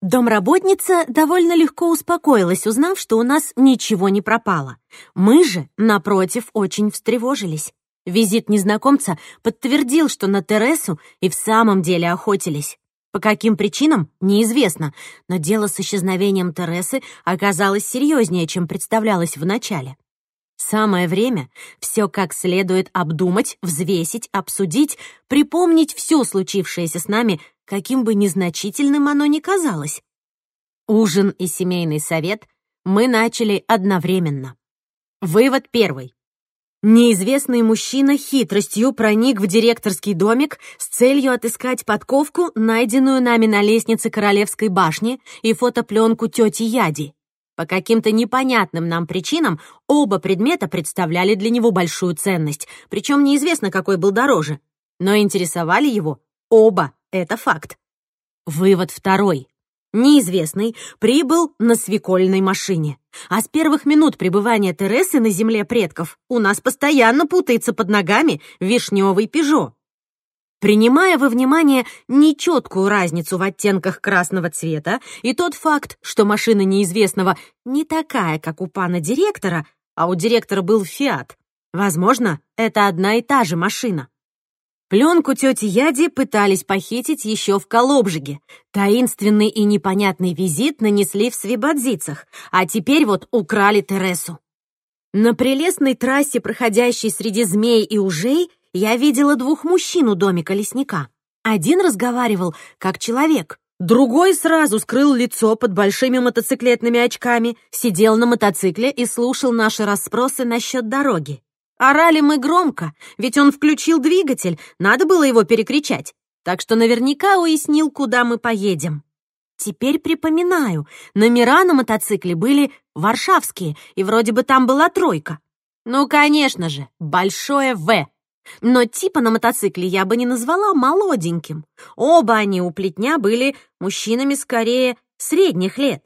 Домработница довольно легко успокоилась, узнав, что у нас ничего не пропало. Мы же, напротив, очень встревожились. Визит незнакомца подтвердил, что на Тересу и в самом деле охотились. По каким причинам, неизвестно, но дело с исчезновением Тересы оказалось серьезнее, чем представлялось вначале. Самое время все как следует обдумать, взвесить, обсудить, припомнить все случившееся с нами каким бы незначительным оно ни казалось. Ужин и семейный совет мы начали одновременно. Вывод первый. Неизвестный мужчина хитростью проник в директорский домик с целью отыскать подковку, найденную нами на лестнице Королевской башни, и фотопленку тети Яди. По каким-то непонятным нам причинам оба предмета представляли для него большую ценность, причем неизвестно, какой был дороже. Но интересовали его оба это факт. Вывод второй. Неизвестный прибыл на свекольной машине. А с первых минут пребывания Тересы на земле предков у нас постоянно путается под ногами вишневый пижо. Принимая во внимание нечеткую разницу в оттенках красного цвета и тот факт, что машина неизвестного не такая, как у пана директора, а у директора был «Фиат», возможно, это одна и та же машина. Пленку тети Яди пытались похитить еще в Колобжиге. Таинственный и непонятный визит нанесли в Свибадзицах, а теперь вот украли Тересу. На прелестной трассе, проходящей среди змей и ужей, я видела двух мужчин у домика лесника. Один разговаривал как человек, другой сразу скрыл лицо под большими мотоциклетными очками, сидел на мотоцикле и слушал наши расспросы насчет дороги. Орали мы громко, ведь он включил двигатель, надо было его перекричать. Так что наверняка уяснил, куда мы поедем. Теперь припоминаю, номера на мотоцикле были варшавские, и вроде бы там была тройка. Ну, конечно же, большое «В». Но типа на мотоцикле я бы не назвала молоденьким. Оба они у плетня были мужчинами скорее средних лет.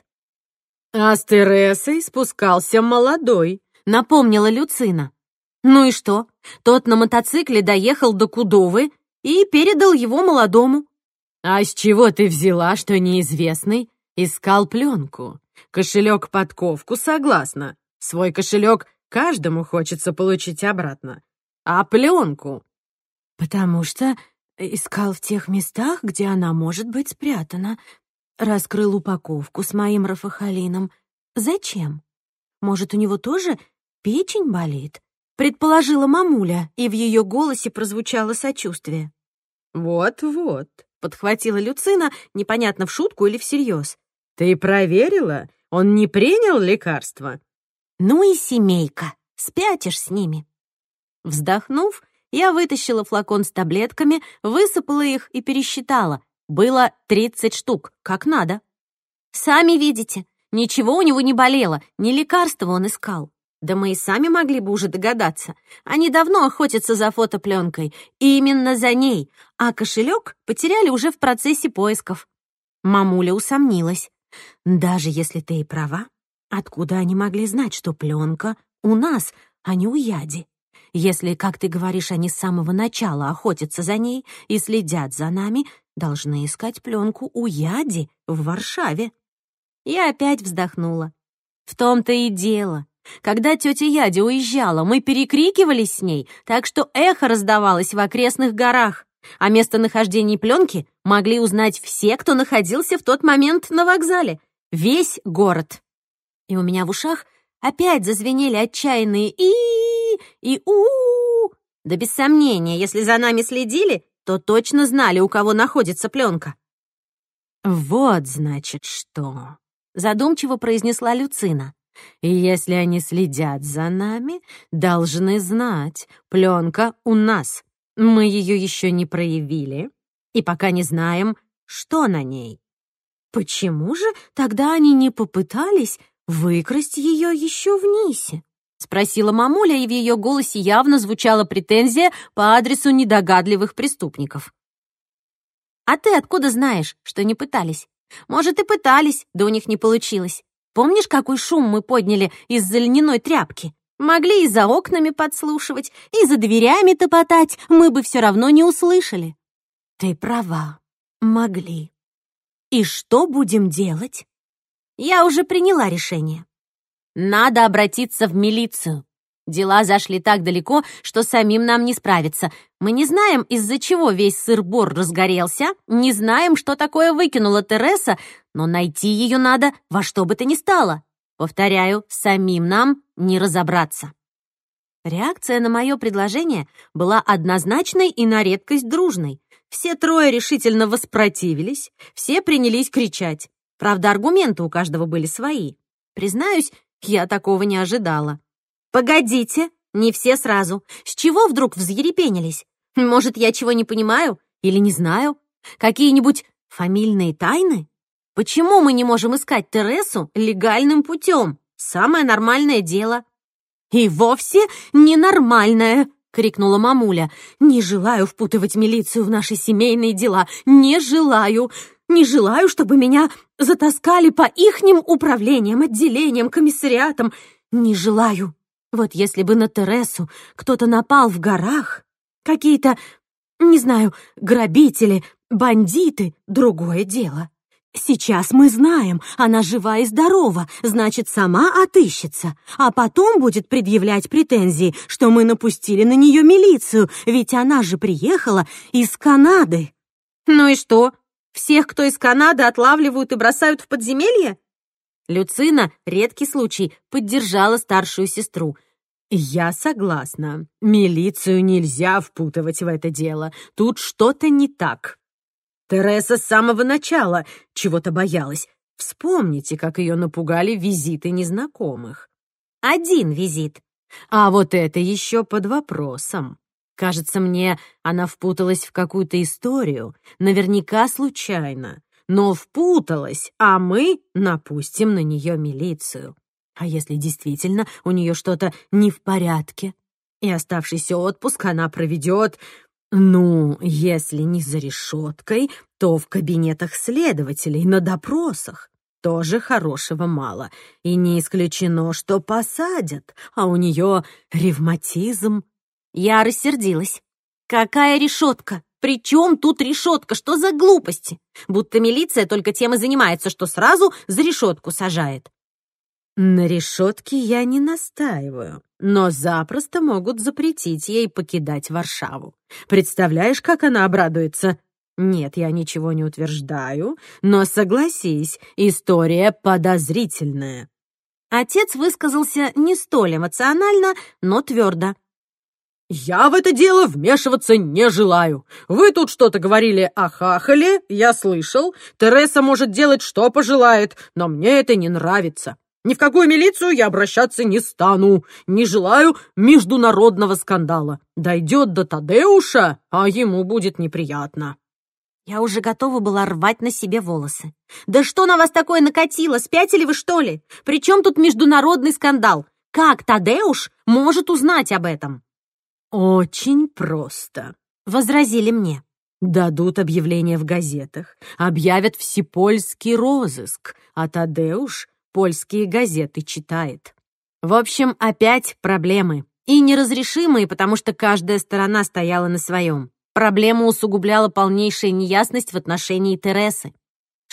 «А с Тересой спускался молодой», — напомнила Люцина. Ну и что? Тот на мотоцикле доехал до Кудовы и передал его молодому. А с чего ты взяла, что неизвестный искал пленку? Кошелек подковку, согласна. Свой кошелек каждому хочется получить обратно. А пленку? Потому что искал в тех местах, где она может быть спрятана. Раскрыл упаковку с моим рафахалином. Зачем? Может, у него тоже печень болит? Предположила мамуля, и в ее голосе прозвучало сочувствие. «Вот-вот», — подхватила Люцина, непонятно в шутку или всерьез. «Ты проверила? Он не принял лекарства?» «Ну и семейка, спятишь с ними». Вздохнув, я вытащила флакон с таблетками, высыпала их и пересчитала. Было тридцать штук, как надо. «Сами видите, ничего у него не болело, не лекарства он искал. Да мы и сами могли бы уже догадаться. Они давно охотятся за фотопленкой, и именно за ней, а кошелек потеряли уже в процессе поисков. Мамуля усомнилась. Даже если ты и права, откуда они могли знать, что пленка у нас, а не у Яди? Если, как ты говоришь, они с самого начала охотятся за ней и следят за нами, должны искать пленку у Яди в Варшаве. Я опять вздохнула. В том-то и дело. Когда тетя Яди уезжала, мы перекрикивались с ней, так что эхо раздавалось в окрестных горах. О местонахождении пленки могли узнать все, кто находился в тот момент на вокзале. Весь город. И у меня в ушах опять зазвенели отчаянные и и у Да без сомнения, если за нами следили, то точно знали, у кого находится пленка. «Вот, значит, что», — задумчиво произнесла Люцина. И если они следят за нами, должны знать, пленка у нас. Мы ее еще не проявили, и пока не знаем, что на ней. Почему же тогда они не попытались выкрасть ее еще в Нисе? Спросила мамуля, и в ее голосе явно звучала претензия по адресу недогадливых преступников. «А ты откуда знаешь, что не пытались? Может, и пытались, да у них не получилось. Помнишь, какой шум мы подняли из-за льняной тряпки? Могли и за окнами подслушивать, и за дверями топотать, мы бы все равно не услышали. Ты права, могли. И что будем делать? Я уже приняла решение. Надо обратиться в милицию. Дела зашли так далеко, что самим нам не справиться. Мы не знаем, из-за чего весь сыр-бор разгорелся, не знаем, что такое выкинула Тереса, но найти ее надо во что бы то ни стало. Повторяю, самим нам не разобраться. Реакция на мое предложение была однозначной и на редкость дружной. Все трое решительно воспротивились, все принялись кричать. Правда, аргументы у каждого были свои. Признаюсь, я такого не ожидала. «Погодите, не все сразу. С чего вдруг взъерепенились? Может, я чего не понимаю или не знаю? Какие-нибудь фамильные тайны? Почему мы не можем искать Тересу легальным путем? Самое нормальное дело». «И вовсе ненормальное!» — крикнула мамуля. «Не желаю впутывать милицию в наши семейные дела. Не желаю. Не желаю, чтобы меня затаскали по ихним управлениям, отделениям, комиссариатам. Не желаю. Вот если бы на Тересу кто-то напал в горах, какие-то, не знаю, грабители, бандиты, другое дело. Сейчас мы знаем, она жива и здорова, значит, сама отыщется, а потом будет предъявлять претензии, что мы напустили на нее милицию, ведь она же приехала из Канады. Ну и что? Всех, кто из Канады, отлавливают и бросают в подземелье? Люцина, редкий случай, поддержала старшую сестру. «Я согласна. Милицию нельзя впутывать в это дело. Тут что-то не так. Тереса с самого начала чего-то боялась. Вспомните, как ее напугали визиты незнакомых. Один визит. А вот это еще под вопросом. Кажется мне, она впуталась в какую-то историю, наверняка случайно но впуталась, а мы напустим на нее милицию. А если действительно у нее что-то не в порядке? И оставшийся отпуск она проведет, ну, если не за решеткой, то в кабинетах следователей на допросах. Тоже хорошего мало. И не исключено, что посадят, а у нее ревматизм. Я рассердилась. Какая решетка? При чем тут решетка? Что за глупости? Будто милиция только тем и занимается, что сразу за решетку сажает. На решетке я не настаиваю, но запросто могут запретить ей покидать Варшаву. Представляешь, как она обрадуется? Нет, я ничего не утверждаю, но согласись, история подозрительная. Отец высказался не столь эмоционально, но твердо. «Я в это дело вмешиваться не желаю. Вы тут что-то говорили о хахале, я слышал. Тереса может делать, что пожелает, но мне это не нравится. Ни в какую милицию я обращаться не стану. Не желаю международного скандала. Дойдет до Тадеуша, а ему будет неприятно». Я уже готова была рвать на себе волосы. «Да что на вас такое накатило? Спятили вы, что ли? Причем тут международный скандал? Как Тадеуш может узнать об этом?» «Очень просто», — возразили мне. «Дадут объявление в газетах, объявят всепольский розыск, а Тадеуш польские газеты читает». В общем, опять проблемы. И неразрешимые, потому что каждая сторона стояла на своем. Проблему усугубляла полнейшая неясность в отношении Тересы.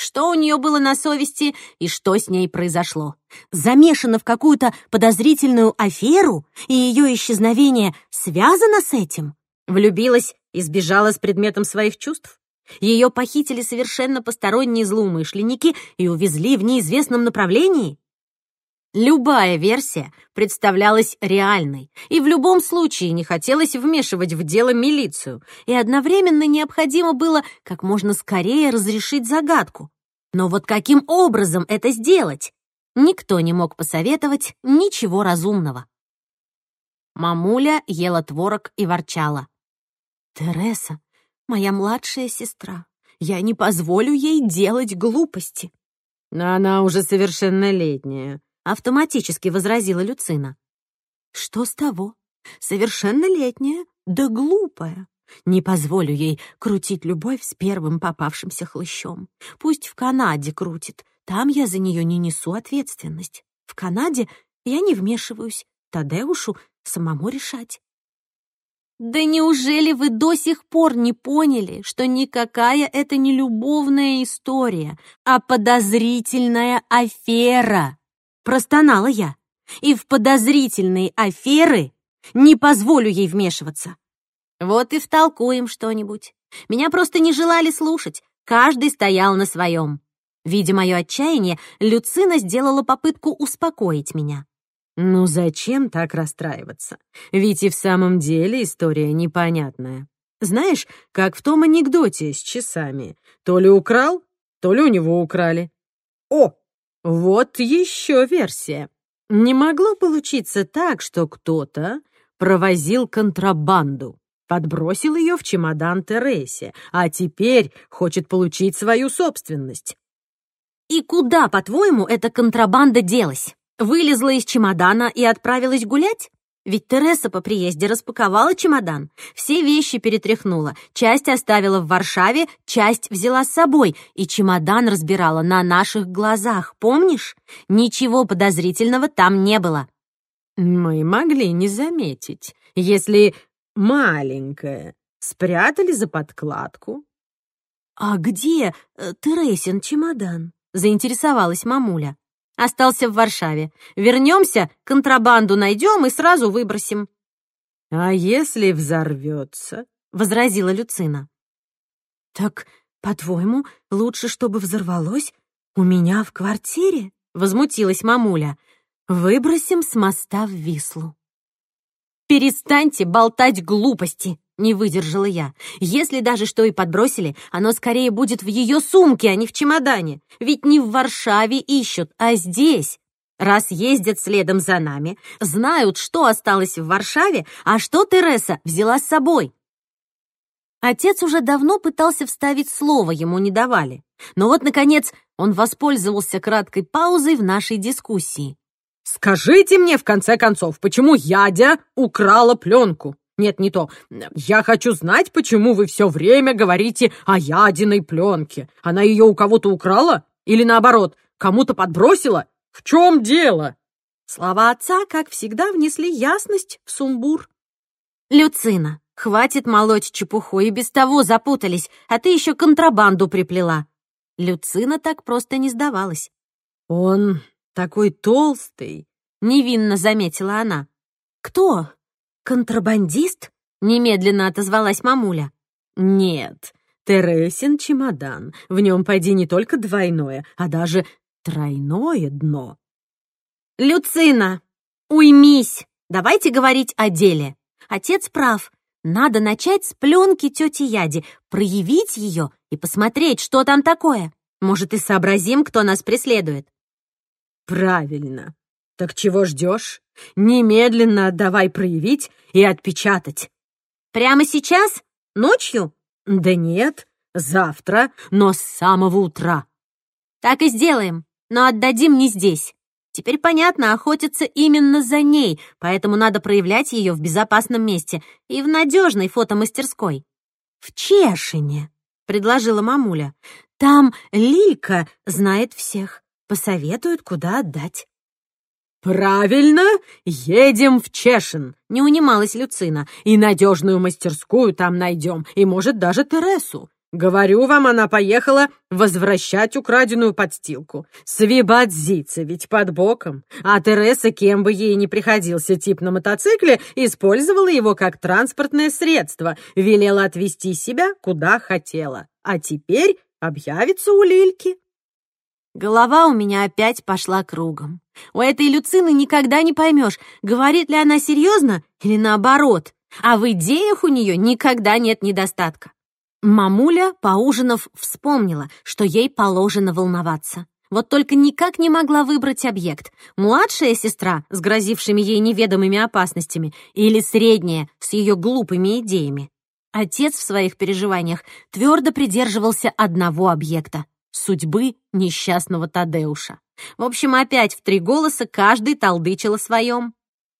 Что у нее было на совести и что с ней произошло? Замешана в какую-то подозрительную аферу, и ее исчезновение связано с этим? Влюбилась и сбежала с предметом своих чувств? Ее похитили совершенно посторонние злоумышленники и увезли в неизвестном направлении? Любая версия представлялась реальной, и в любом случае не хотелось вмешивать в дело милицию, и одновременно необходимо было как можно скорее разрешить загадку. Но вот каким образом это сделать? Никто не мог посоветовать ничего разумного. Мамуля ела творог и ворчала. «Тереса, моя младшая сестра, я не позволю ей делать глупости». «Она уже совершеннолетняя», автоматически возразила Люцина. Что с того? Совершеннолетняя, да глупая. Не позволю ей крутить любовь с первым попавшимся хлыщом. Пусть в Канаде крутит, там я за нее не несу ответственность. В Канаде я не вмешиваюсь, Тадеушу самому решать. Да неужели вы до сих пор не поняли, что никакая это не любовная история, а подозрительная афера? Простонала я. И в подозрительные аферы не позволю ей вмешиваться. Вот и втолкуем что-нибудь. Меня просто не желали слушать. Каждый стоял на своем. Видя мое отчаяние, Люцина сделала попытку успокоить меня. «Ну зачем так расстраиваться? Ведь и в самом деле история непонятная. Знаешь, как в том анекдоте с часами. То ли украл, то ли у него украли. О, вот еще версия. Не могло получиться так, что кто-то провозил контрабанду, подбросил ее в чемодан Тересе, а теперь хочет получить свою собственность. И куда, по-твоему, эта контрабанда делась? Вылезла из чемодана и отправилась гулять? Ведь Тереса по приезде распаковала чемодан, все вещи перетряхнула, часть оставила в Варшаве, часть взяла с собой, и чемодан разбирала на наших глазах, помнишь? Ничего подозрительного там не было. Мы могли не заметить, если маленькая спрятали за подкладку. «А где э, Тересин чемодан?» — заинтересовалась мамуля. Остался в Варшаве. Вернемся, контрабанду найдем и сразу выбросим». «А если взорвется?» — возразила Люцина. «Так, по-твоему, лучше, чтобы взорвалось у меня в квартире?» — возмутилась мамуля. «Выбросим с моста в Вислу». «Перестаньте болтать глупости!» Не выдержала я. Если даже что и подбросили, оно скорее будет в ее сумке, а не в чемодане. Ведь не в Варшаве ищут, а здесь. Раз ездят следом за нами, знают, что осталось в Варшаве, а что Тереса взяла с собой. Отец уже давно пытался вставить слово, ему не давали. Но вот, наконец, он воспользовался краткой паузой в нашей дискуссии. «Скажите мне, в конце концов, почему Ядя украла пленку?» Нет, не то. Я хочу знать, почему вы все время говорите о ядиной пленке. Она ее у кого-то украла? Или наоборот, кому-то подбросила? В чем дело?» Слова отца, как всегда, внесли ясность в сумбур. «Люцина, хватит молоть чепуху, и без того запутались, а ты еще контрабанду приплела». Люцина так просто не сдавалась. «Он такой толстый», — невинно заметила она. «Кто?» «Контрабандист?» — немедленно отозвалась мамуля. «Нет, Тересин чемодан. В нем, пойди, не только двойное, а даже тройное дно». «Люцина, уймись! Давайте говорить о деле. Отец прав. Надо начать с пленки тети Яди, проявить ее и посмотреть, что там такое. Может, и сообразим, кто нас преследует». «Правильно. Так чего ждешь? Немедленно давай проявить и отпечатать. Прямо сейчас? Ночью? Да нет, завтра, но с самого утра. Так и сделаем, но отдадим не здесь. Теперь понятно, охотиться именно за ней, поэтому надо проявлять ее в безопасном месте и в надежной фотомастерской. В Чешине, предложила мамуля. Там Лилька знает всех, посоветует, куда отдать. «Правильно, едем в Чешин», — не унималась Люцина. «И надежную мастерскую там найдем, и, может, даже Тересу. Говорю вам, она поехала возвращать украденную подстилку. Свибадзица ведь под боком. А Тереса, кем бы ей ни приходился тип на мотоцикле, использовала его как транспортное средство, велела отвезти себя куда хотела. А теперь объявится у Лильки. Голова у меня опять пошла кругом. У этой Люцины никогда не поймешь, говорит ли она серьезно или наоборот. А в идеях у нее никогда нет недостатка. Мамуля, поужинав, вспомнила, что ей положено волноваться. Вот только никак не могла выбрать объект. Младшая сестра с грозившими ей неведомыми опасностями или средняя с ее глупыми идеями. Отец в своих переживаниях твердо придерживался одного объекта судьбы несчастного Тадеуша. В общем, опять в три голоса каждый толдычил о своем.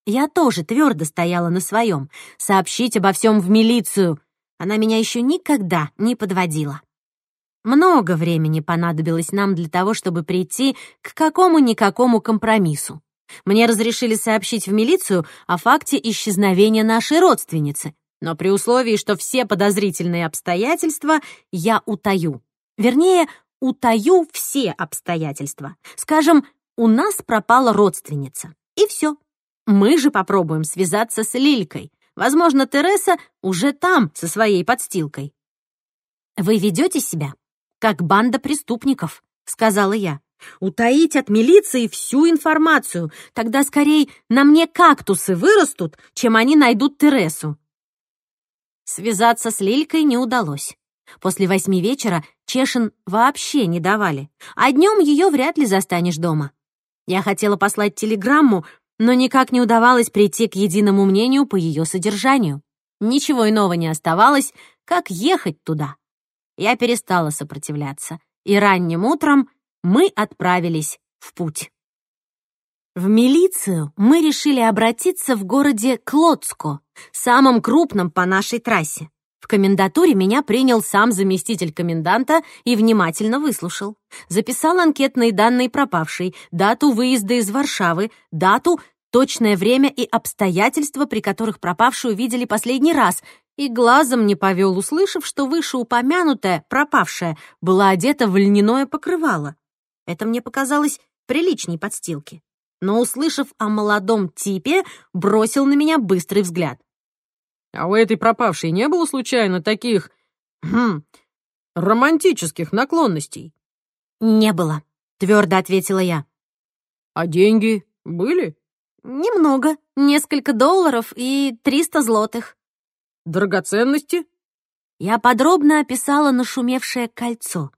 Я тоже твердо стояла на своем. Сообщить обо всем в милицию. Она меня еще никогда не подводила. Много времени понадобилось нам для того, чтобы прийти к какому-никакому компромиссу. Мне разрешили сообщить в милицию о факте исчезновения нашей родственницы. но при условии, что все подозрительные обстоятельства я утаю. Вернее, утаю все обстоятельства. Скажем, у нас пропала родственница. И все. Мы же попробуем связаться с Лилькой. Возможно, Тереса уже там, со своей подстилкой. «Вы ведете себя, как банда преступников», — сказала я. «Утаить от милиции всю информацию. Тогда скорее на мне кактусы вырастут, чем они найдут Тересу». Связаться с Лилькой не удалось. После восьми вечера Чешин вообще не давали, а днем ее вряд ли застанешь дома. Я хотела послать телеграмму, но никак не удавалось прийти к единому мнению по ее содержанию. Ничего иного не оставалось, как ехать туда. Я перестала сопротивляться, и ранним утром мы отправились в путь. В милицию мы решили обратиться в городе Клодско, самом крупном по нашей трассе. В комендатуре меня принял сам заместитель коменданта и внимательно выслушал. Записал анкетные данные пропавшей, дату выезда из Варшавы, дату, точное время и обстоятельства, при которых пропавшую видели последний раз, и глазом не повел, услышав, что вышеупомянутая, пропавшая, была одета в льняное покрывало. Это мне показалось приличней подстилки. Но, услышав о молодом типе, бросил на меня быстрый взгляд. А у этой пропавшей не было случайно таких... Хм, романтических наклонностей?» «Не было», — твердо ответила я. «А деньги были?» «Немного. Несколько долларов и триста злотых». «Драгоценности?» Я подробно описала нашумевшее кольцо.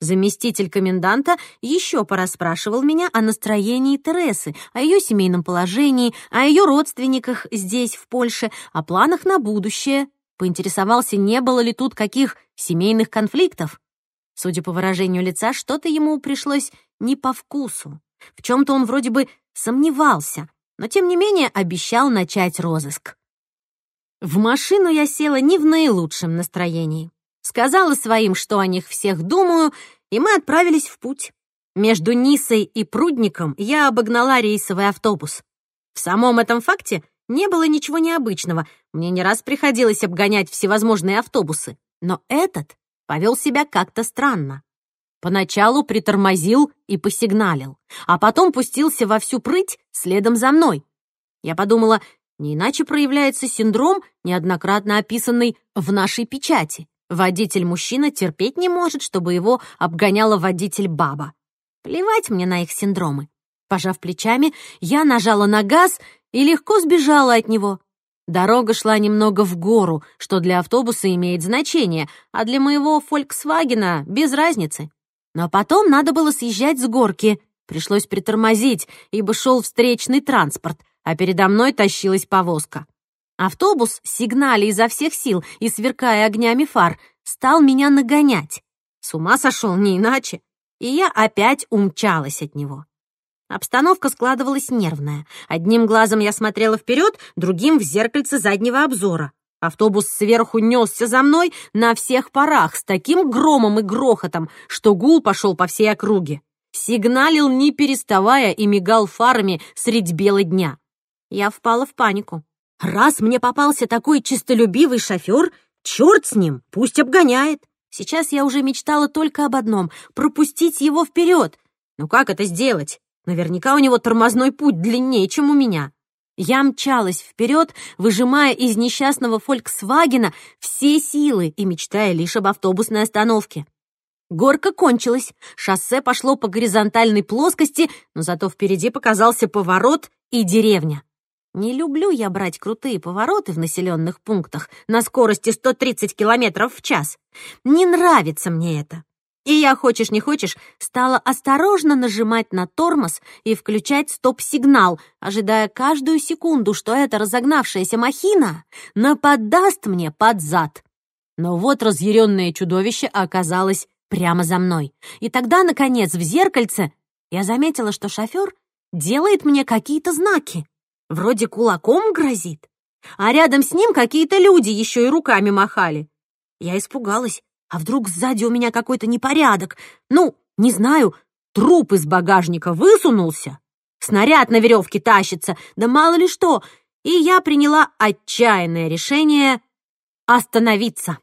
Заместитель коменданта еще порасспрашивал меня о настроении Тересы, о ее семейном положении, о ее родственниках здесь, в Польше, о планах на будущее. Поинтересовался, не было ли тут каких семейных конфликтов. Судя по выражению лица, что-то ему пришлось не по вкусу. В чем-то он вроде бы сомневался, но тем не менее обещал начать розыск. В машину я села не в наилучшем настроении. Сказала своим, что о них всех думаю, и мы отправились в путь. Между Нисой и Прудником я обогнала рейсовый автобус. В самом этом факте не было ничего необычного. Мне не раз приходилось обгонять всевозможные автобусы. Но этот повел себя как-то странно. Поначалу притормозил и посигналил, а потом пустился во всю прыть следом за мной. Я подумала, не иначе проявляется синдром, неоднократно описанный в нашей печати. Водитель-мужчина терпеть не может, чтобы его обгоняла водитель-баба. Плевать мне на их синдромы. Пожав плечами, я нажала на газ и легко сбежала от него. Дорога шла немного в гору, что для автобуса имеет значение, а для моего «Фольксвагена» без разницы. Но потом надо было съезжать с горки. Пришлось притормозить, ибо шел встречный транспорт, а передо мной тащилась повозка. Автобус, сигналя изо всех сил и сверкая огнями фар, стал меня нагонять. С ума сошел не иначе. И я опять умчалась от него. Обстановка складывалась нервная. Одним глазом я смотрела вперед, другим — в зеркальце заднего обзора. Автобус сверху несся за мной на всех парах с таким громом и грохотом, что гул пошел по всей округе. Сигналил, не переставая, и мигал фарами средь бела дня. Я впала в панику. Раз мне попался такой чистолюбивый шофер, черт с ним, пусть обгоняет. Сейчас я уже мечтала только об одном — пропустить его вперед. Ну как это сделать? Наверняка у него тормозной путь длиннее, чем у меня. Я мчалась вперед, выжимая из несчастного «Фольксвагена» все силы и мечтая лишь об автобусной остановке. Горка кончилась, шоссе пошло по горизонтальной плоскости, но зато впереди показался поворот и деревня. Не люблю я брать крутые повороты в населенных пунктах на скорости 130 км в час. Не нравится мне это. И я, хочешь не хочешь, стала осторожно нажимать на тормоз и включать стоп-сигнал, ожидая каждую секунду, что эта разогнавшаяся махина нападаст мне под зад. Но вот разъяренное чудовище оказалось прямо за мной. И тогда, наконец, в зеркальце я заметила, что шофер делает мне какие-то знаки. Вроде кулаком грозит. А рядом с ним какие-то люди еще и руками махали. Я испугалась. А вдруг сзади у меня какой-то непорядок? Ну, не знаю, труп из багажника высунулся? Снаряд на веревке тащится, да мало ли что. И я приняла отчаянное решение остановиться.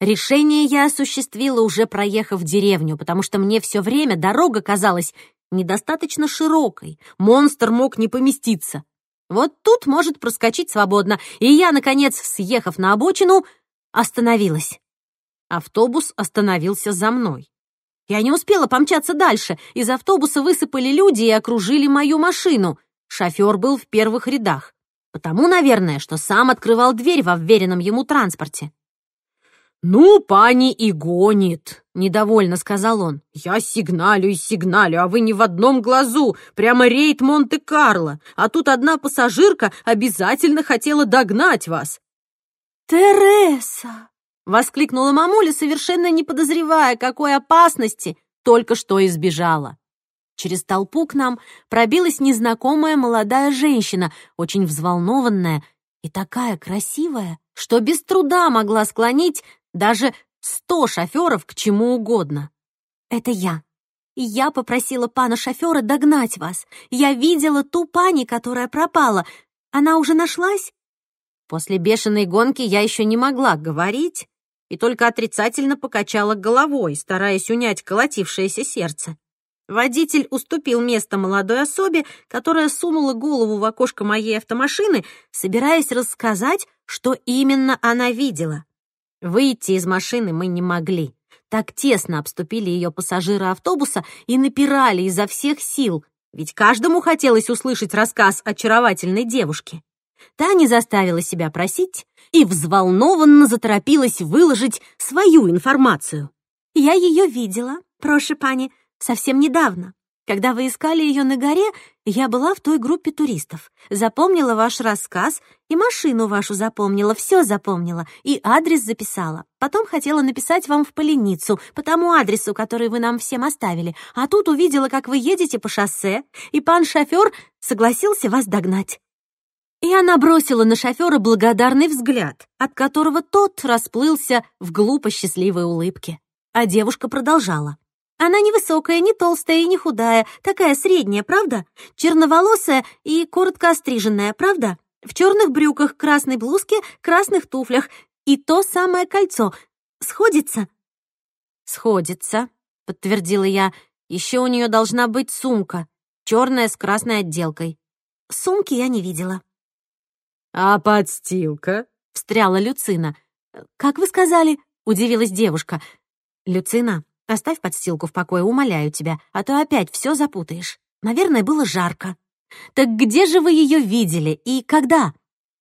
Решение я осуществила, уже проехав деревню, потому что мне все время дорога казалась недостаточно широкой, монстр мог не поместиться. Вот тут может проскочить свободно, и я, наконец, съехав на обочину, остановилась. Автобус остановился за мной. Я не успела помчаться дальше. Из автобуса высыпали люди и окружили мою машину. Шофер был в первых рядах. Потому, наверное, что сам открывал дверь во вверенном ему транспорте. «Ну, пани и гонит», — недовольно сказал он. «Я сигналю и сигналю, а вы не в одном глазу, прямо рейд Монте-Карло, а тут одна пассажирка обязательно хотела догнать вас». «Тереса!» Воскликнула мамуля, совершенно не подозревая, какой опасности только что избежала. Через толпу к нам пробилась незнакомая молодая женщина, очень взволнованная и такая красивая, что без труда могла склонить даже сто шоферов к чему угодно. «Это я. Я попросила пана шофера догнать вас. Я видела ту пани, которая пропала. Она уже нашлась?» После бешеной гонки я еще не могла говорить, и только отрицательно покачала головой, стараясь унять колотившееся сердце. Водитель уступил место молодой особе, которая сунула голову в окошко моей автомашины, собираясь рассказать, что именно она видела. Выйти из машины мы не могли. Так тесно обступили ее пассажиры автобуса и напирали изо всех сил, ведь каждому хотелось услышать рассказ очаровательной девушки. Та не заставила себя просить и взволнованно заторопилась выложить свою информацию. «Я ее видела, прошу пани, совсем недавно. Когда вы искали ее на горе, я была в той группе туристов. Запомнила ваш рассказ и машину вашу запомнила, все запомнила, и адрес записала. Потом хотела написать вам в поленицу, по тому адресу, который вы нам всем оставили. А тут увидела, как вы едете по шоссе, и пан шофер согласился вас догнать. И она бросила на шофера благодарный взгляд, от которого тот расплылся в глупо счастливой улыбке. А девушка продолжала. Она невысокая, не толстая и не худая, такая средняя, правда? Черноволосая и коротко остриженная, правда? В черных брюках, красной блузке, красных туфлях. И то самое кольцо. Сходится? Сходится, подтвердила я. Еще у нее должна быть сумка, черная с красной отделкой. Сумки я не видела. «А подстилка?» — встряла Люцина. «Как вы сказали?» — удивилась девушка. «Люцина, оставь подстилку в покое, умоляю тебя, а то опять все запутаешь. Наверное, было жарко». «Так где же вы ее видели и когда?»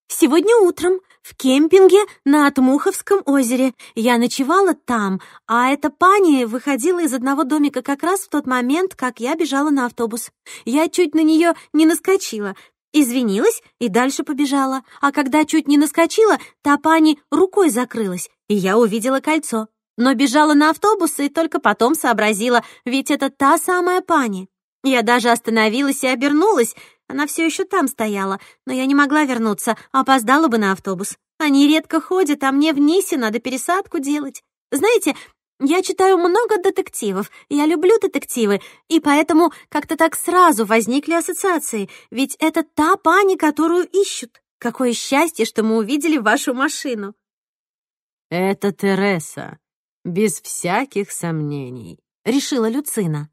«Сегодня утром, в кемпинге на Отмуховском озере. Я ночевала там, а эта пани выходила из одного домика как раз в тот момент, как я бежала на автобус. Я чуть на нее не наскочила, Извинилась и дальше побежала, а когда чуть не наскочила, та пани рукой закрылась, и я увидела кольцо. Но бежала на автобус и только потом сообразила, ведь это та самая пани. Я даже остановилась и обернулась, она все еще там стояла, но я не могла вернуться, опоздала бы на автобус. Они редко ходят, а мне в Нисе надо пересадку делать. Знаете, я читаю много детективов, я люблю детективы, и поэтому как-то так сразу возникли ассоциации, ведь это та пани, которую ищут. Какое счастье, что мы увидели вашу машину. Это Тереса, без всяких сомнений, решила Люцина.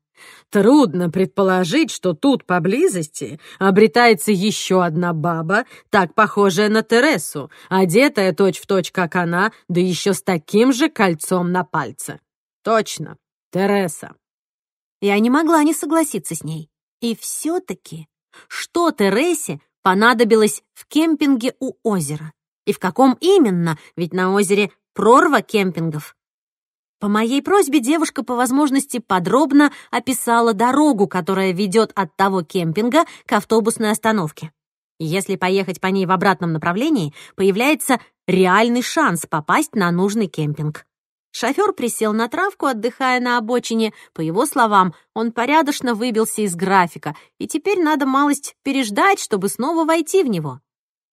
Трудно предположить, что тут поблизости обретается еще одна баба, так похожая на Тересу, одетая точь-в-точь, точь, как она, да еще с таким же кольцом на пальце. Точно, Тереса. Я не могла не согласиться с ней. И все-таки, что Тересе понадобилось в кемпинге у озера? И в каком именно? Ведь на озере прорва кемпингов. По моей просьбе девушка по возможности подробно описала дорогу, которая ведет от того кемпинга к автобусной остановке. Если поехать по ней в обратном направлении, появляется реальный шанс попасть на нужный кемпинг. Шофер присел на травку, отдыхая на обочине. По его словам, он порядочно выбился из графика, и теперь надо малость переждать, чтобы снова войти в него.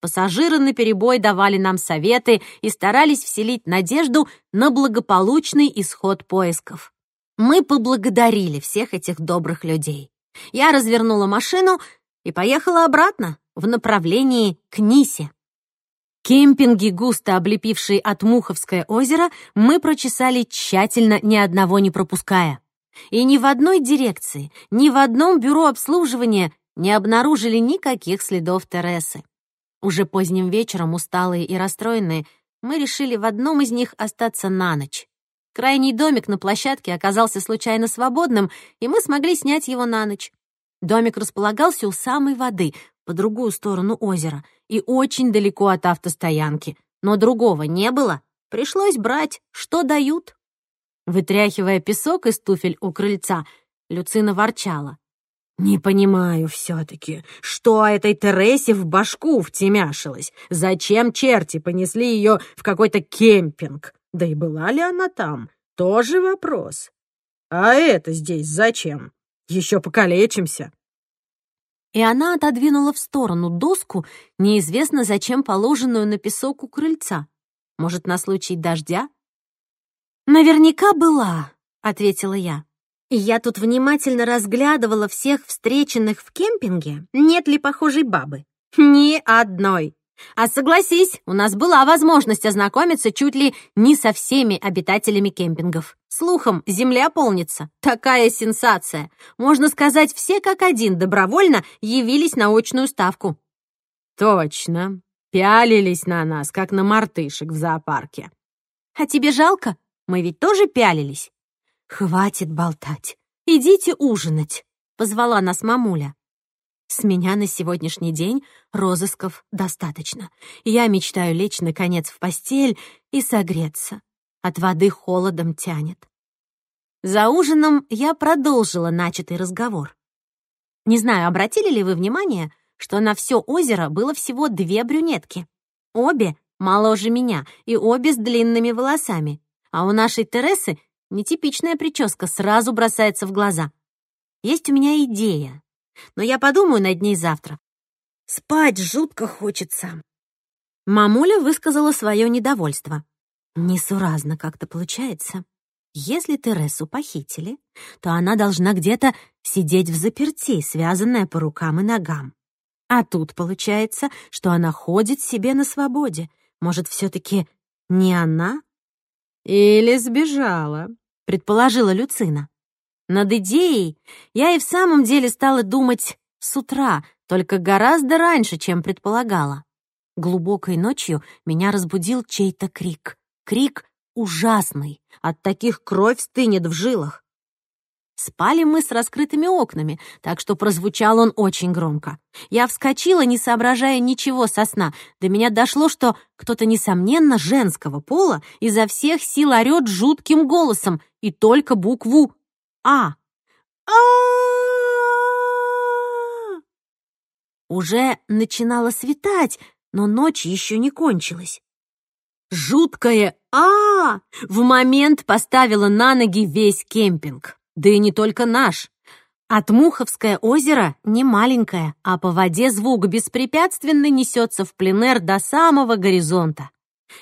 Пассажиры наперебой давали нам советы и старались вселить надежду на благополучный исход поисков. Мы поблагодарили всех этих добрых людей. Я развернула машину и поехала обратно в направлении к Нисе. Кемпинги, густо облепившие Отмуховское озеро, мы прочесали тщательно, ни одного не пропуская. И ни в одной дирекции, ни в одном бюро обслуживания не обнаружили никаких следов Тересы. Уже поздним вечером, усталые и расстроенные, мы решили в одном из них остаться на ночь. Крайний домик на площадке оказался случайно свободным, и мы смогли снять его на ночь. Домик располагался у самой воды, по другую сторону озера, и очень далеко от автостоянки. Но другого не было. Пришлось брать, что дают. Вытряхивая песок из туфель у крыльца, Люцина ворчала. «Не понимаю все-таки, что этой Тересе в башку втемяшилось? Зачем черти понесли ее в какой-то кемпинг? Да и была ли она там? Тоже вопрос. А это здесь зачем? Еще покалечимся». И она отодвинула в сторону доску, неизвестно зачем положенную на песок у крыльца. Может, на случай дождя? «Наверняка была», — ответила я. Я тут внимательно разглядывала всех встреченных в кемпинге, нет ли похожей бабы. Ни одной. А согласись, у нас была возможность ознакомиться чуть ли не со всеми обитателями кемпингов. Слухом, земля полнится. Такая сенсация. Можно сказать, все как один добровольно явились на очную ставку. Точно. Пялились на нас, как на мартышек в зоопарке. А тебе жалко? Мы ведь тоже пялились. «Хватит болтать. Идите ужинать», — позвала нас мамуля. С меня на сегодняшний день розысков достаточно. Я мечтаю лечь, наконец, в постель и согреться. От воды холодом тянет. За ужином я продолжила начатый разговор. Не знаю, обратили ли вы внимание, что на все озеро было всего две брюнетки. Обе моложе меня и обе с длинными волосами. А у нашей Тересы Нетипичная прическа сразу бросается в глаза. Есть у меня идея, но я подумаю над ней завтра. Спать жутко хочется. Мамуля высказала свое недовольство. Несуразно как-то получается. Если Тересу похитили, то она должна где-то сидеть в заперти, связанная по рукам и ногам. А тут получается, что она ходит себе на свободе. Может, все-таки не она? Или сбежала, — предположила Люцина. Над идеей я и в самом деле стала думать с утра, только гораздо раньше, чем предполагала. Глубокой ночью меня разбудил чей-то крик. Крик ужасный, от таких кровь стынет в жилах. Спали мы с раскрытыми окнами, так что прозвучал он очень громко. Я вскочила, не соображая ничего со сна. До меня дошло, что кто-то, несомненно, женского пола изо всех сил орёт жутким голосом и только букву «А». а Уже начинало светать, но ночь еще не кончилась. Жуткое «А» в момент поставило на ноги весь кемпинг. Да и не только наш. Отмуховское озеро не маленькое, а по воде звук беспрепятственно несется в пленэр до самого горизонта.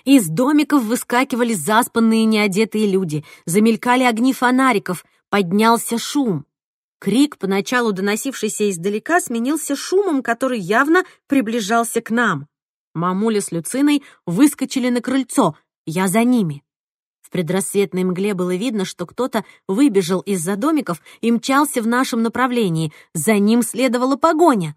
Из домиков выскакивали заспанные неодетые люди, замелькали огни фонариков, поднялся шум. Крик, поначалу доносившийся издалека, сменился шумом, который явно приближался к нам. Мамуля с Люциной выскочили на крыльцо, я за ними. Предрассветной мгле было видно, что кто-то выбежал из-за домиков и мчался в нашем направлении. За ним следовала погоня.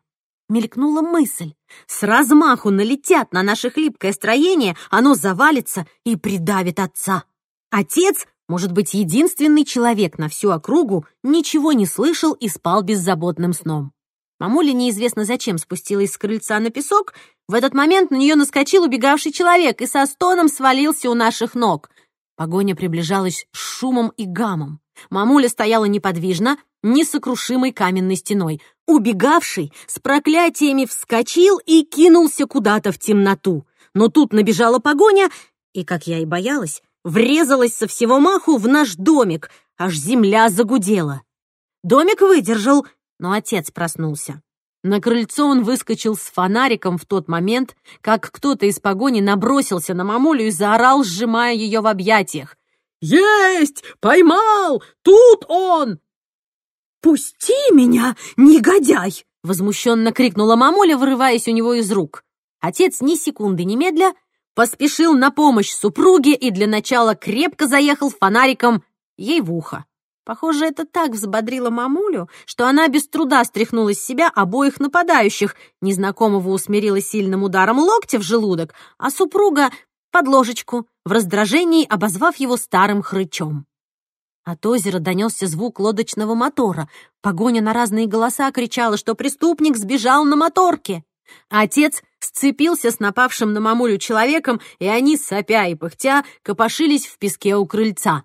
Мелькнула мысль. С размаху налетят на наше хлипкое строение, оно завалится и придавит отца. Отец, может быть, единственный человек на всю округу, ничего не слышал и спал беззаботным сном. Мамуля неизвестно зачем спустилась с крыльца на песок. В этот момент на нее наскочил убегавший человек и со стоном свалился у наших ног. Погоня приближалась с шумом и гамом. Мамуля стояла неподвижно, несокрушимой каменной стеной. Убегавший с проклятиями вскочил и кинулся куда-то в темноту. Но тут набежала погоня, и, как я и боялась, врезалась со всего маху в наш домик, аж земля загудела. Домик выдержал, но отец проснулся. На крыльцо он выскочил с фонариком в тот момент, как кто-то из погони набросился на мамулю и заорал, сжимая ее в объятиях. «Есть! Поймал! Тут он!» «Пусти меня, негодяй!» — возмущенно крикнула мамуля, вырываясь у него из рук. Отец ни секунды немедля поспешил на помощь супруге и для начала крепко заехал фонариком ей в ухо. Похоже, это так взбодрило мамулю, что она без труда стряхнула с себя обоих нападающих. Незнакомого усмирила сильным ударом локтя в желудок, а супруга — под ложечку, в раздражении обозвав его старым хрычом. От озера донесся звук лодочного мотора. Погоня на разные голоса кричала, что преступник сбежал на моторке. Отец сцепился с напавшим на мамулю человеком, и они, сопя и пыхтя, копошились в песке у крыльца.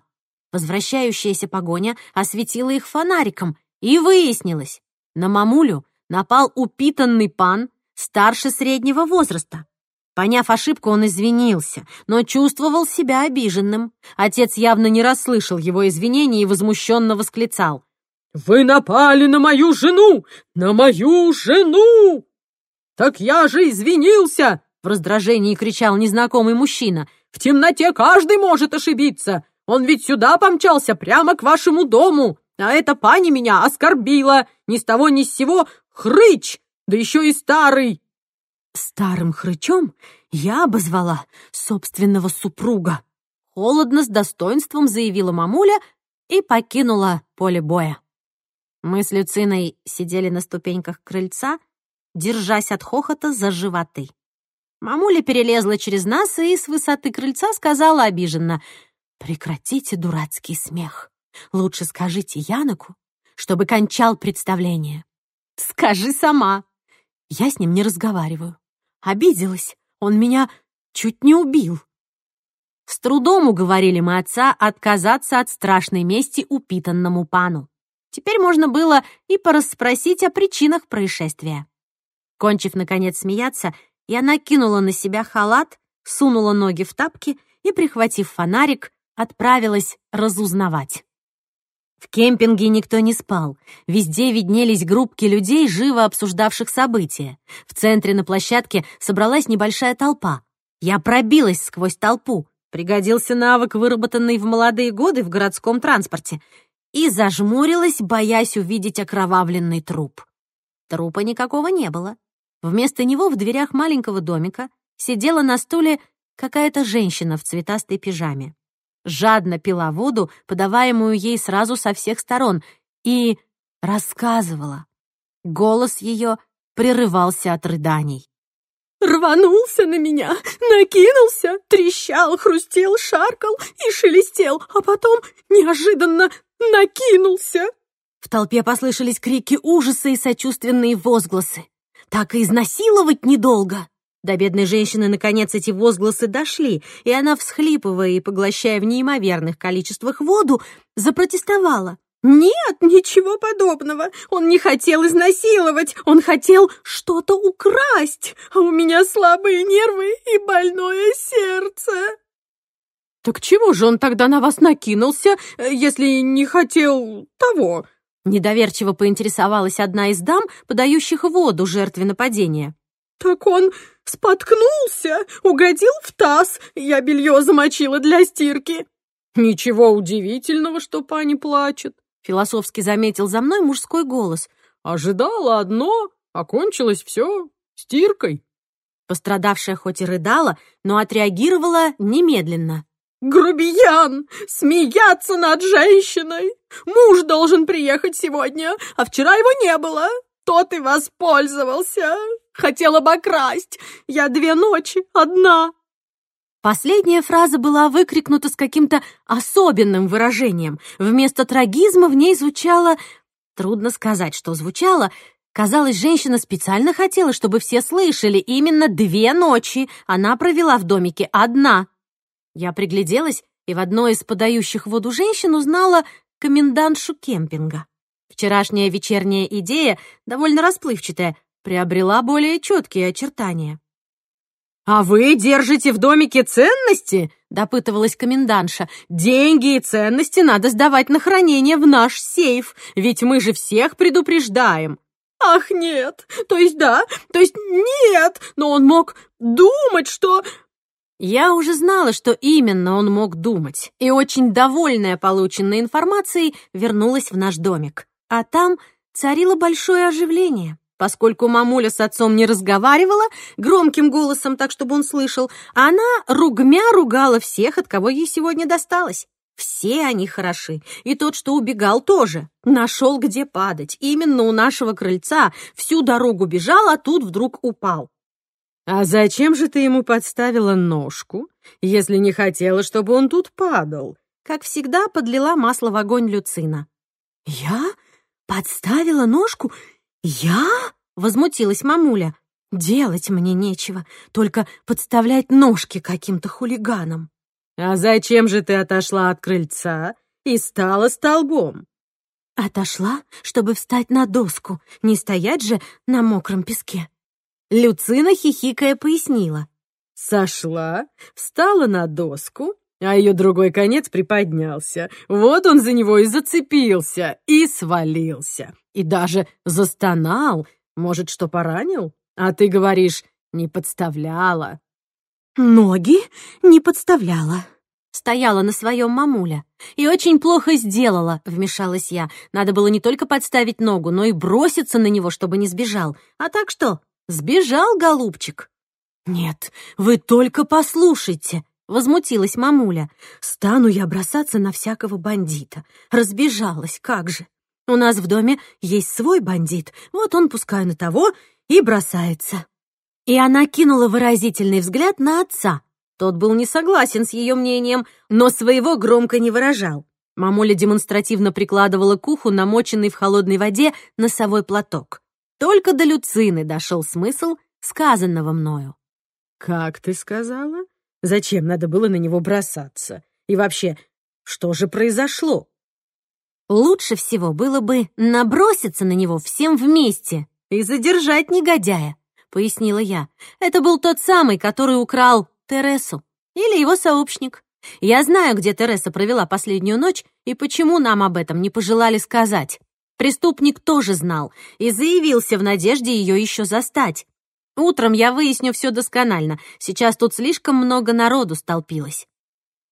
Возвращающаяся погоня осветила их фонариком, и выяснилось, на мамулю напал упитанный пан старше среднего возраста. Поняв ошибку, он извинился, но чувствовал себя обиженным. Отец явно не расслышал его извинений и возмущенно восклицал. «Вы напали на мою жену! На мою жену!» «Так я же извинился!» — в раздражении кричал незнакомый мужчина. «В темноте каждый может ошибиться! Он ведь сюда помчался, прямо к вашему дому. А эта пани меня оскорбила. Ни с того ни с сего хрыч, да еще и старый. Старым хрычом я обозвала собственного супруга. Холодно, с достоинством заявила мамуля и покинула поле боя. Мы с Люциной сидели на ступеньках крыльца, держась от хохота за животы. Мамуля перелезла через нас и с высоты крыльца сказала обиженно — Прекратите дурацкий смех. Лучше скажите Яноку, чтобы кончал представление. Скажи сама. Я с ним не разговариваю. Обиделась. Он меня чуть не убил. С трудом уговорили мы отца отказаться от страшной мести упитанному пану. Теперь можно было и порасспросить о причинах происшествия. Кончив, наконец, смеяться, я накинула на себя халат, сунула ноги в тапки и, прихватив фонарик, отправилась разузнавать. В кемпинге никто не спал. Везде виднелись группки людей, живо обсуждавших события. В центре на площадке собралась небольшая толпа. Я пробилась сквозь толпу. Пригодился навык, выработанный в молодые годы в городском транспорте. И зажмурилась, боясь увидеть окровавленный труп. Трупа никакого не было. Вместо него в дверях маленького домика сидела на стуле какая-то женщина в цветастой пижаме жадно пила воду, подаваемую ей сразу со всех сторон, и рассказывала. Голос ее прерывался от рыданий. Рванулся на меня, накинулся, трещал, хрустел, шаркал и шелестел, а потом неожиданно накинулся. В толпе послышались крики ужаса и сочувственные возгласы. Так и изнасиловать недолго. До бедной женщины, наконец, эти возгласы дошли, и она, всхлипывая и поглощая в неимоверных количествах воду, запротестовала. «Нет, ничего подобного. Он не хотел изнасиловать, он хотел что-то украсть, а у меня слабые нервы и больное сердце». «Так чего же он тогда на вас накинулся, если не хотел того?» Недоверчиво поинтересовалась одна из дам, подающих воду жертве нападения. «Так он споткнулся, угодил в таз, я белье замочила для стирки». «Ничего удивительного, что пани плачет», — философски заметил за мной мужской голос. «Ожидала одно, окончилось все стиркой». Пострадавшая хоть и рыдала, но отреагировала немедленно. «Грубиян! Смеяться над женщиной! Муж должен приехать сегодня, а вчера его не было. Тот и воспользовался!» Хотел обокрасть! Я две ночи одна!» Последняя фраза была выкрикнута с каким-то особенным выражением. Вместо трагизма в ней звучало... Трудно сказать, что звучало. Казалось, женщина специально хотела, чтобы все слышали. Именно две ночи она провела в домике одна. Я пригляделась и в одной из подающих воду женщин узнала комендантшу кемпинга. Вчерашняя вечерняя идея, довольно расплывчатая, приобрела более четкие очертания. «А вы держите в домике ценности?» — допытывалась комендантша. «Деньги и ценности надо сдавать на хранение в наш сейф, ведь мы же всех предупреждаем». «Ах, нет! То есть да, то есть нет! Но он мог думать, что...» Я уже знала, что именно он мог думать, и очень довольная полученной информацией вернулась в наш домик. А там царило большое оживление. Поскольку мамуля с отцом не разговаривала громким голосом, так чтобы он слышал, она ругмя ругала всех, от кого ей сегодня досталось. Все они хороши, и тот, что убегал, тоже. Нашел, где падать. Именно у нашего крыльца всю дорогу бежал, а тут вдруг упал. «А зачем же ты ему подставила ножку, если не хотела, чтобы он тут падал?» Как всегда, подлила масло в огонь Люцина. «Я? Подставила ножку? «Я?» — возмутилась мамуля. «Делать мне нечего, только подставлять ножки каким-то хулиганам». «А зачем же ты отошла от крыльца и стала столбом?» «Отошла, чтобы встать на доску, не стоять же на мокром песке». Люцина, хихикая, пояснила. «Сошла, встала на доску, а ее другой конец приподнялся. Вот он за него и зацепился, и свалился и даже застонал. Может, что поранил? А ты говоришь, не подставляла. Ноги не подставляла. Стояла на своем мамуля. И очень плохо сделала, вмешалась я. Надо было не только подставить ногу, но и броситься на него, чтобы не сбежал. А так что, сбежал, голубчик? Нет, вы только послушайте, возмутилась мамуля. Стану я бросаться на всякого бандита. Разбежалась, как же. У нас в доме есть свой бандит, вот он, пускай на того, и бросается». И она кинула выразительный взгляд на отца. Тот был не согласен с ее мнением, но своего громко не выражал. Мамуля демонстративно прикладывала к уху намоченный в холодной воде носовой платок. Только до Люцины дошел смысл сказанного мною. «Как ты сказала? Зачем надо было на него бросаться? И вообще, что же произошло?» Лучше всего было бы наброситься на него всем вместе и задержать негодяя, пояснила я. Это был тот самый, который украл Тересу или его сообщник. Я знаю, где Тереса провела последнюю ночь и почему нам об этом не пожелали сказать. Преступник тоже знал и заявился в надежде ее еще застать. Утром я выясню все досконально. Сейчас тут слишком много народу столпилось.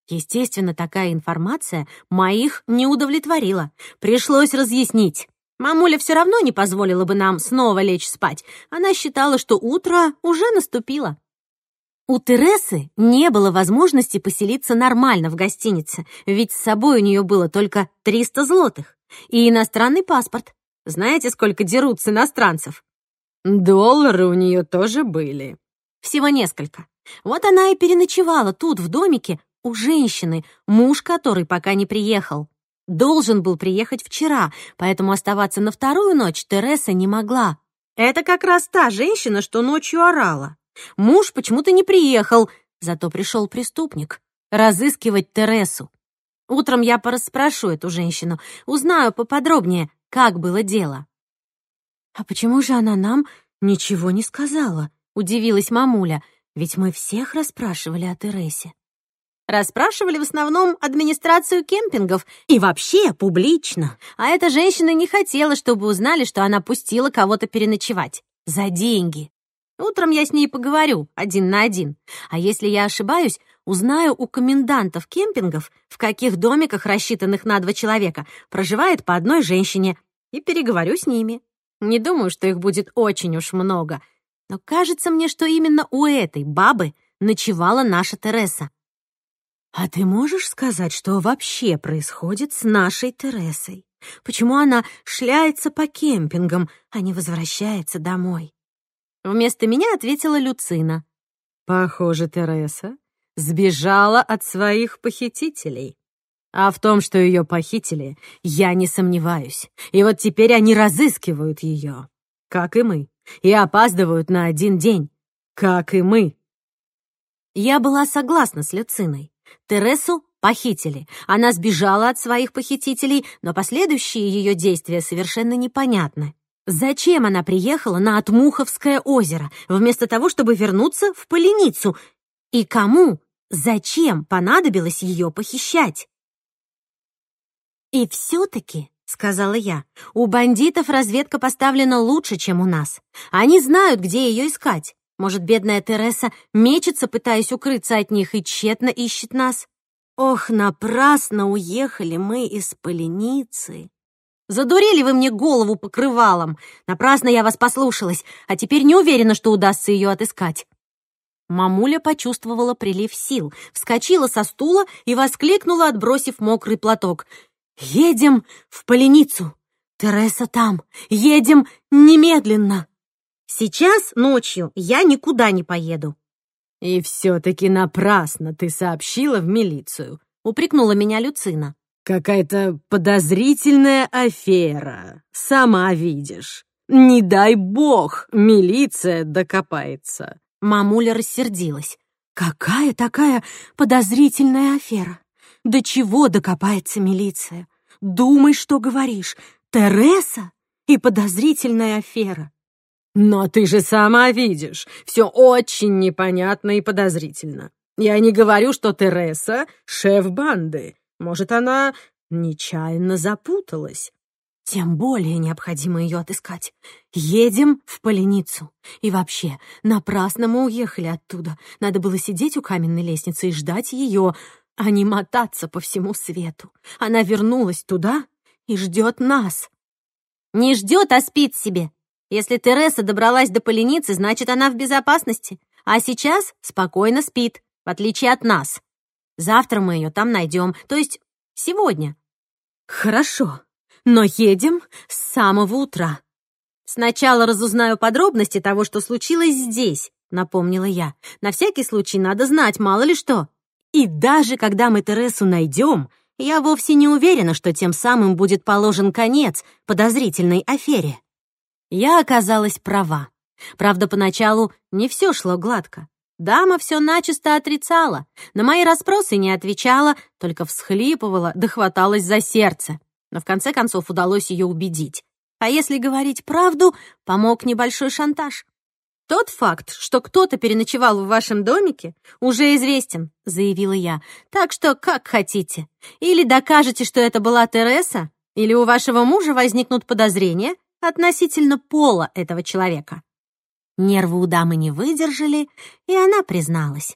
Естественно, такая информация моих не удовлетворила. Пришлось разъяснить. Мамуля все равно не позволила бы нам снова лечь спать. Она считала, что утро уже наступило. У Тересы не было возможности поселиться нормально в гостинице, ведь с собой у нее было только 300 злотых и иностранный паспорт. Знаете, сколько дерут с иностранцев? Доллары у нее тоже были. Всего несколько. Вот она и переночевала тут, в домике, у женщины, муж которой пока не приехал. Должен был приехать вчера, поэтому оставаться на вторую ночь Тереса не могла. Это как раз та женщина, что ночью орала. Муж почему-то не приехал, зато пришел преступник разыскивать Тересу. Утром я порасспрошу эту женщину, узнаю поподробнее, как было дело. «А почему же она нам ничего не сказала?» — удивилась мамуля. «Ведь мы всех расспрашивали о Тересе». Расспрашивали в основном администрацию кемпингов и вообще публично. А эта женщина не хотела, чтобы узнали, что она пустила кого-то переночевать. За деньги. Утром я с ней поговорю, один на один. А если я ошибаюсь, узнаю у комендантов кемпингов, в каких домиках, рассчитанных на два человека, проживает по одной женщине, и переговорю с ними. Не думаю, что их будет очень уж много. Но кажется мне, что именно у этой бабы ночевала наша Тереса. «А ты можешь сказать, что вообще происходит с нашей Тересой? Почему она шляется по кемпингам, а не возвращается домой?» Вместо меня ответила Люцина. «Похоже, Тереса сбежала от своих похитителей. А в том, что ее похитили, я не сомневаюсь. И вот теперь они разыскивают ее, как и мы, и опаздывают на один день, как и мы». Я была согласна с Люциной. Тересу похитили. Она сбежала от своих похитителей, но последующие ее действия совершенно непонятны. Зачем она приехала на Отмуховское озеро, вместо того, чтобы вернуться в Поленицу? И кому, зачем понадобилось ее похищать? «И все-таки», — сказала я, — «у бандитов разведка поставлена лучше, чем у нас. Они знают, где ее искать. Может, бедная Тереса мечется, пытаясь укрыться от них, и тщетно ищет нас? Ох, напрасно уехали мы из Поленицы. Задурили вы мне голову покрывалом. Напрасно я вас послушалась, а теперь не уверена, что удастся ее отыскать». Мамуля почувствовала прилив сил, вскочила со стула и воскликнула, отбросив мокрый платок. «Едем в поленицу! Тереса там! Едем немедленно!» «Сейчас, ночью, я никуда не поеду». «И все-таки напрасно ты сообщила в милицию», — упрекнула меня Люцина. «Какая-то подозрительная афера, сама видишь. Не дай бог, милиция докопается». Мамуля рассердилась. «Какая такая подозрительная афера? До чего докопается милиция? Думай, что говоришь. Тереса и подозрительная афера. Но ты же сама видишь, все очень непонятно и подозрительно. Я не говорю, что Тереса — шеф банды. Может, она нечаянно запуталась. Тем более необходимо ее отыскать. Едем в Поленицу. И вообще, напрасно мы уехали оттуда. Надо было сидеть у каменной лестницы и ждать ее, а не мотаться по всему свету. Она вернулась туда и ждет нас. Не ждет, а спит себе. Если Тереса добралась до Поленицы, значит, она в безопасности. А сейчас спокойно спит, в отличие от нас. Завтра мы ее там найдем, то есть сегодня. Хорошо, но едем с самого утра. Сначала разузнаю подробности того, что случилось здесь, напомнила я. На всякий случай надо знать, мало ли что. И даже когда мы Тересу найдем, я вовсе не уверена, что тем самым будет положен конец подозрительной афере. Я оказалась права. Правда, поначалу не все шло гладко. Дама все начисто отрицала, на мои расспросы не отвечала, только всхлипывала да хваталась за сердце но в конце концов удалось ее убедить. А если говорить правду, помог небольшой шантаж. «Тот факт, что кто-то переночевал в вашем домике, уже известен», — заявила я. «Так что как хотите. Или докажете, что это была Тереса, или у вашего мужа возникнут подозрения относительно пола этого человека». Нервы у дамы не выдержали, и она призналась.